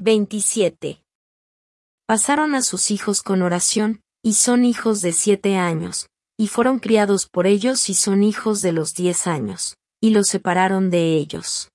27. Pasaron a sus hijos con oración, y son hijos de siete años, y fueron criados por ellos y son hijos de los diez años, y los separaron de ellos.